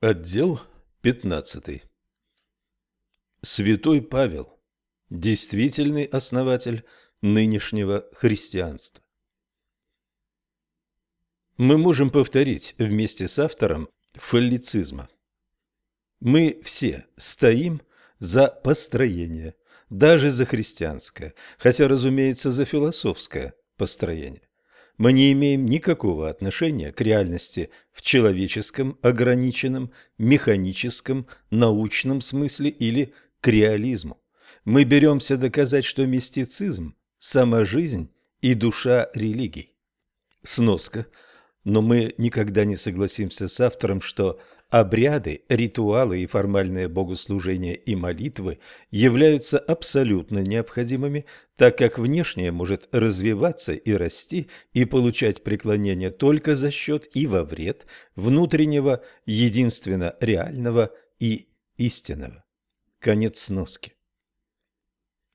Отдел 15. Святой Павел. Действительный основатель нынешнего христианства. Мы можем повторить вместе с автором фаллицизма. Мы все стоим за построение, даже за христианское, хотя, разумеется, за философское построение мы не имеем никакого отношения к реальности в человеческом, ограниченном, механическом, научном смысле или к реализму. Мы беремся доказать, что мистицизм – сама жизнь и душа религий. Сноска. Но мы никогда не согласимся с автором, что Обряды, ритуалы и формальные богослужения и молитвы являются абсолютно необходимыми, так как внешнее может развиваться и расти и получать преклонение только за счет и во вред внутреннего, единственно реального и истинного. Конец сноски.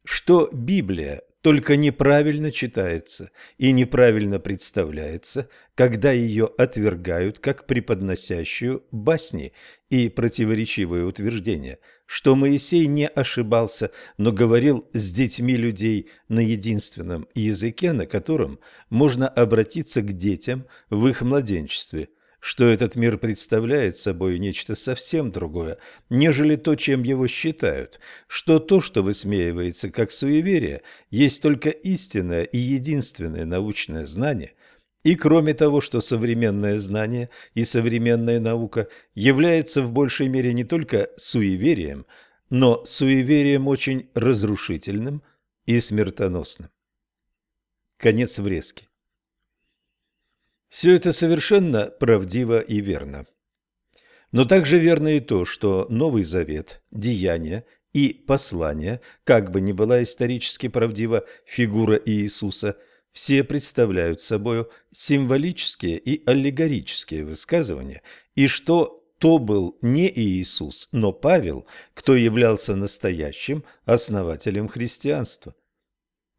Что Библия только неправильно читается и неправильно представляется, когда ее отвергают как преподносящую басни и противоречивые утверждения, что Моисей не ошибался, но говорил с детьми людей на единственном языке, на котором можно обратиться к детям в их младенчестве – что этот мир представляет собой нечто совсем другое, нежели то, чем его считают, что то, что высмеивается как суеверие, есть только истинное и единственное научное знание, и кроме того, что современное знание и современная наука является в большей мере не только суеверием, но суеверием очень разрушительным и смертоносным. Конец врезки. Все это совершенно правдиво и верно. Но также верно и то, что Новый Завет, деяния и послания, как бы ни была исторически правдива фигура Иисуса, все представляют собой символические и аллегорические высказывания, и что то был не Иисус, но Павел, кто являлся настоящим основателем христианства.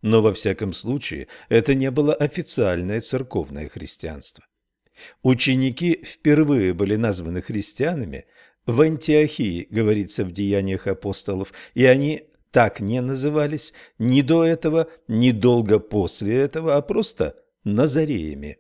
Но во всяком случае это не было официальное церковное христианство. Ученики впервые были названы христианами в Антиохии, говорится в Деяниях апостолов, и они так не назывались ни до этого, ни долго после этого, а просто Назареями.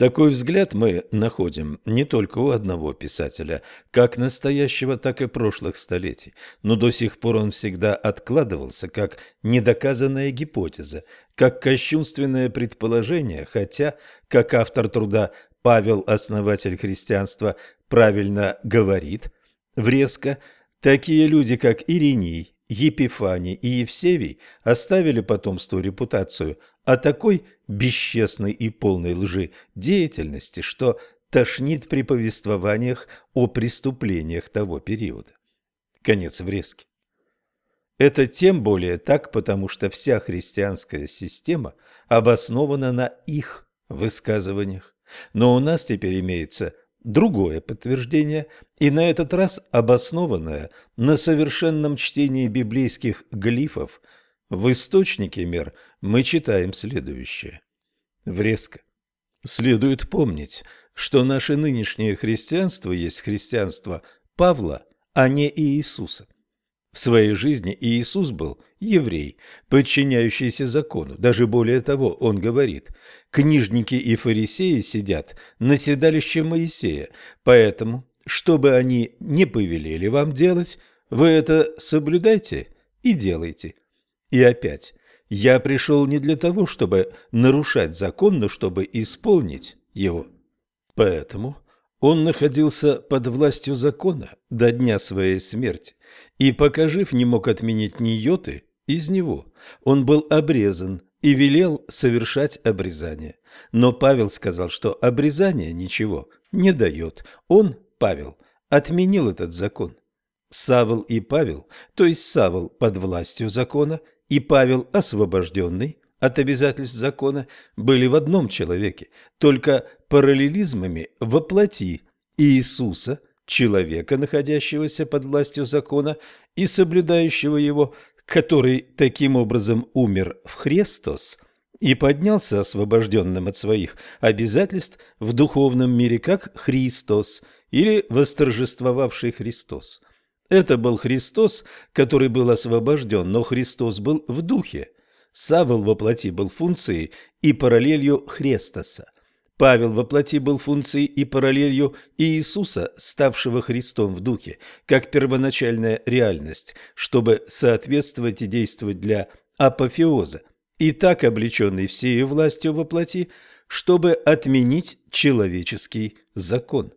Такой взгляд мы находим не только у одного писателя, как настоящего, так и прошлых столетий, но до сих пор он всегда откладывался как недоказанная гипотеза, как кощунственное предположение, хотя, как автор труда Павел, основатель христианства, правильно говорит, врезко, такие люди, как Ириней, Епифаний и Евсевий оставили потомству репутацию о такой бесчестной и полной лжи деятельности, что тошнит при повествованиях о преступлениях того периода. Конец врезки. Это тем более так, потому что вся христианская система обоснована на их высказываниях. Но у нас теперь имеется другое подтверждение, и на этот раз обоснованное на совершенном чтении библейских глифов, в источнике мер мы читаем следующее. Врезко. Следует помнить, что наше нынешнее христианство есть христианство Павла, а не Иисуса. В своей жизни Иисус был еврей, подчиняющийся закону. Даже более того, он говорит, книжники и фарисеи сидят на седалище Моисея, поэтому, что бы они не повелели вам делать, вы это соблюдайте и делайте. И опять, я пришел не для того, чтобы нарушать закон, но чтобы исполнить его. Поэтому он находился под властью закона до дня своей смерти, и, пока жив, не мог отменить ни йоты из него. Он был обрезан и велел совершать обрезание. Но Павел сказал, что обрезание ничего не дает. Он, Павел, отменил этот закон. Савл и Павел, то есть Савл под властью закона и Павел освобожденный от обязательств закона, были в одном человеке, только параллелизмами воплоти Иисуса – человека, находящегося под властью закона и соблюдающего его, который таким образом умер в Христос и поднялся освобожденным от своих обязательств в духовном мире как Христос или восторжествовавший Христос. Это был Христос, который был освобожден, но Христос был в духе. Савл во плоти был функцией и параллелью Хрестоса. Павел во плоти был функцией и параллелью Иисуса, ставшего Христом в духе, как первоначальная реальность, чтобы соответствовать и действовать для апофеоза, и так облеченный всею властью во плоти, чтобы отменить человеческий закон.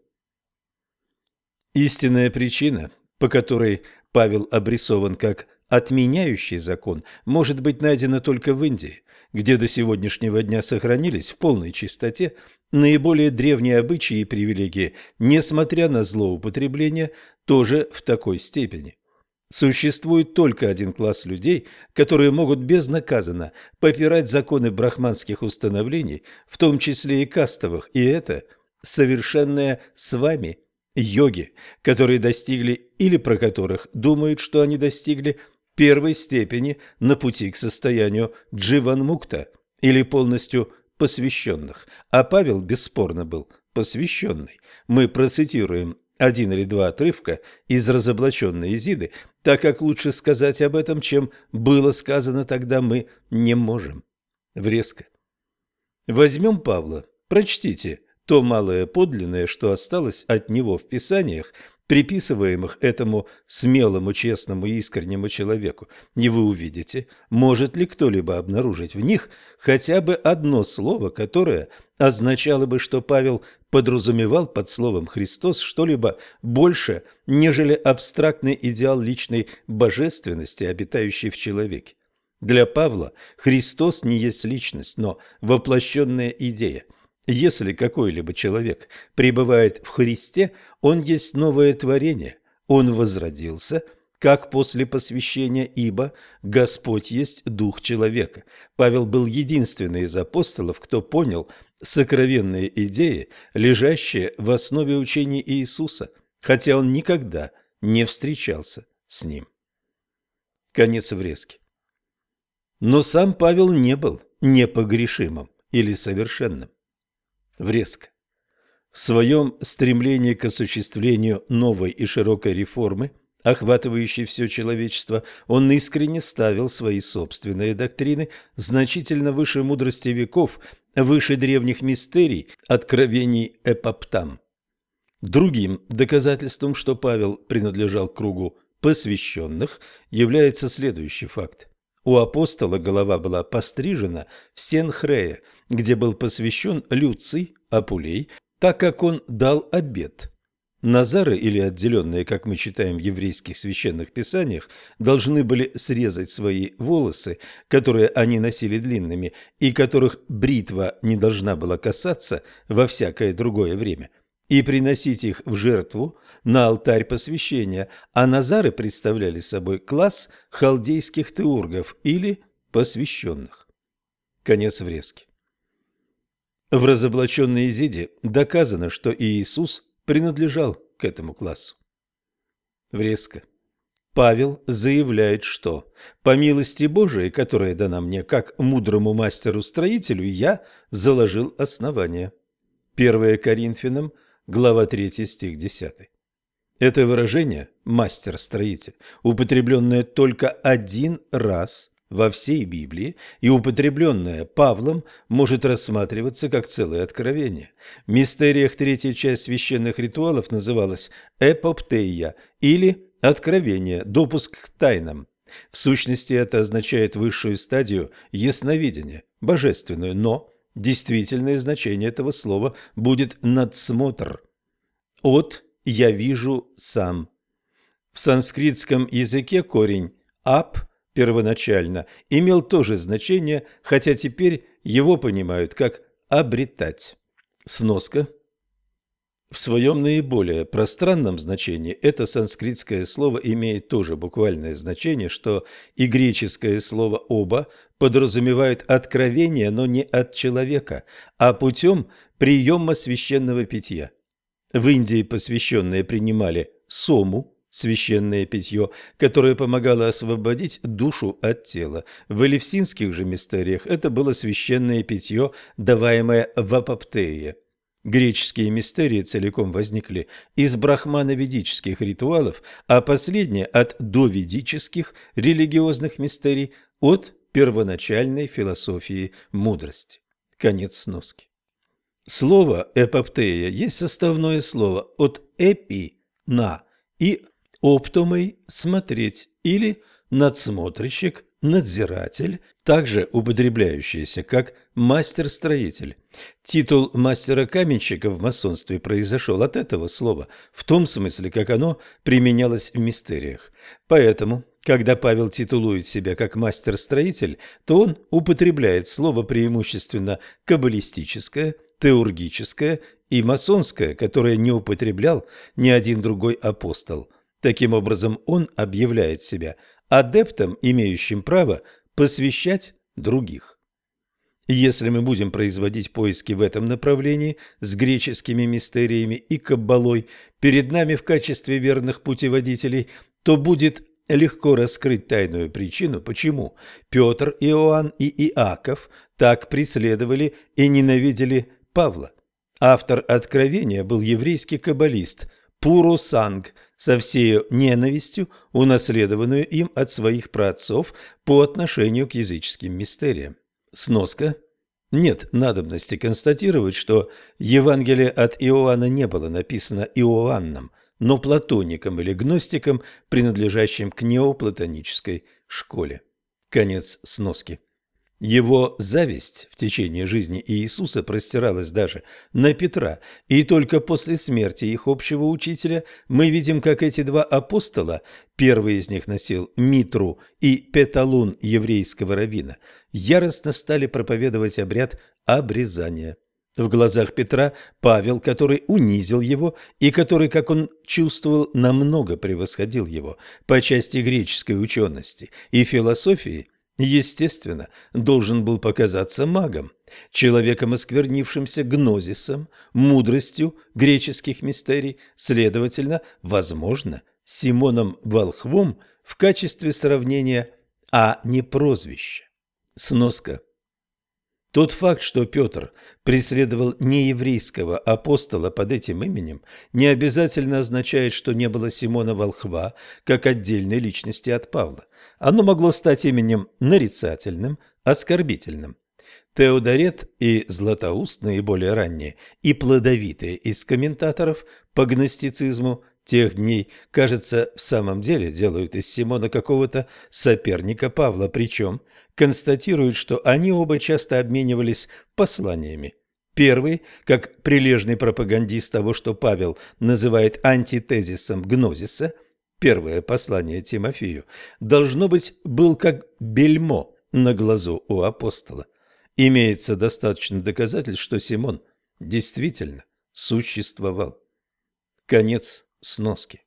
Истинная причина, по которой Павел обрисован как отменяющий закон, может быть найдена только в Индии, где до сегодняшнего дня сохранились в полной чистоте наиболее древние обычаи и привилегии, несмотря на злоупотребление, тоже в такой степени. Существует только один класс людей, которые могут безнаказанно попирать законы брахманских установлений, в том числе и кастовых, и это совершенное с вами йоги, которые достигли или про которых думают, что они достигли первой степени на пути к состоянию дживанмукта или полностью посвященных, а Павел бесспорно был посвященный. Мы процитируем один или два отрывка из разоблаченной Изиды, так как лучше сказать об этом, чем было сказано тогда, мы не можем. Врезко. Возьмем Павла, прочтите то малое подлинное, что осталось от него в Писаниях, приписываемых этому смелому, честному и искреннему человеку, не вы увидите, может ли кто-либо обнаружить в них хотя бы одно слово, которое означало бы, что Павел подразумевал под словом «Христос» что-либо больше, нежели абстрактный идеал личной божественности, обитающей в человеке. Для Павла Христос не есть личность, но воплощенная идея – если какой-либо человек пребывает в Христе, он есть новое творение, он возродился, как после посвящения, ибо Господь есть Дух человека. Павел был единственный из апостолов, кто понял сокровенные идеи, лежащие в основе учения Иисуса, хотя он никогда не встречался с ним. Конец врезки. Но сам Павел не был непогрешимым или совершенным. Врезка. В своем стремлении к осуществлению новой и широкой реформы, охватывающей все человечество, он искренне ставил свои собственные доктрины значительно выше мудрости веков, выше древних мистерий, откровений эпоптам. Другим доказательством, что Павел принадлежал кругу посвященных, является следующий факт. У апостола голова была пострижена в Сенхрея, где был посвящен Люций Апулей, так как он дал обет. Назары, или отделенные, как мы читаем в еврейских священных писаниях, должны были срезать свои волосы, которые они носили длинными, и которых бритва не должна была касаться во всякое другое время – и приносить их в жертву на алтарь посвящения, а назары представляли собой класс халдейских теургов или посвященных. Конец врезки. В разоблаченной Изиде доказано, что Иисус принадлежал к этому классу. Врезка. Павел заявляет, что «по милости Божией, которая дана мне как мудрому мастеру-строителю, я заложил основание». 1 Коринфянам глава 3, стих 10. Это выражение «мастер-строитель», употребленное только один раз во всей Библии и употребленное Павлом, может рассматриваться как целое откровение. В мистериях третья часть священных ритуалов называлась «эпоптея» или «откровение», «допуск к тайнам». В сущности, это означает высшую стадию ясновидения, божественную, но Действительное значение этого слова будет надсмотр. От «я вижу сам». В санскритском языке корень «ап» первоначально имел то же значение, хотя теперь его понимают как «обретать». Сноска – в своем наиболее пространном значении это санскритское слово имеет тоже буквальное значение, что и греческое слово «оба» подразумевает откровение, но не от человека, а путем приема священного питья. В Индии посвященные принимали сому, священное питье, которое помогало освободить душу от тела. В элевсинских же мистериях это было священное питье, даваемое в апоптее – Греческие мистерии целиком возникли из брахмановедических ритуалов, а последние от доведических религиозных мистерий от первоначальной философии мудрости. Конец сноски. Слово «эпоптея» есть составное слово от «эпи» – «на» и «оптомой» – «смотреть» или «надсмотрщик», «надзиратель», также употребляющееся как «мастер-строитель». Титул мастера-каменщика в масонстве произошел от этого слова, в том смысле, как оно применялось в мистериях. Поэтому, когда Павел титулует себя как мастер-строитель, то он употребляет слово преимущественно каббалистическое, теургическое и масонское, которое не употреблял ни один другой апостол. Таким образом, он объявляет себя адептом, имеющим право посвящать других. Если мы будем производить поиски в этом направлении с греческими мистериями и каббалой перед нами в качестве верных путеводителей, то будет легко раскрыть тайную причину, почему Петр, Иоанн и Иаков так преследовали и ненавидели Павла. Автор Откровения был еврейский каббалист Пурусанг со всей ненавистью, унаследованную им от своих праотцов по отношению к языческим мистериям. Сноска. Нет надобности констатировать, что Евангелие от Иоанна не было написано Иоанном, но платоником или гностиком, принадлежащим к неоплатонической школе. Конец сноски. Его зависть в течение жизни Иисуса простиралась даже на Петра, и только после смерти их общего учителя мы видим, как эти два апостола, первый из них носил митру и петалун еврейского равина, яростно стали проповедовать обряд обрезания. В глазах Петра Павел, который унизил его и который, как он чувствовал, намного превосходил его по части греческой учености и философии, естественно, должен был показаться магом, человеком, осквернившимся гнозисом, мудростью греческих мистерий, следовательно, возможно, Симоном Волхвом в качестве сравнения, а не прозвища. Сноска. Тот факт, что Петр преследовал нееврейского апостола под этим именем, не обязательно означает, что не было Симона Волхва как отдельной личности от Павла. Оно могло стать именем нарицательным, оскорбительным. Теодорет и Златоуст, наиболее ранние и плодовитые из комментаторов по гностицизму тех дней, кажется, в самом деле делают из Симона какого-то соперника Павла, причем констатируют, что они оба часто обменивались посланиями. Первый, как прилежный пропагандист того, что Павел называет антитезисом гнозиса, первое послание Тимофею, должно быть, был как бельмо на глазу у апостола. Имеется достаточно доказательств, что Симон действительно существовал. Конец сноски.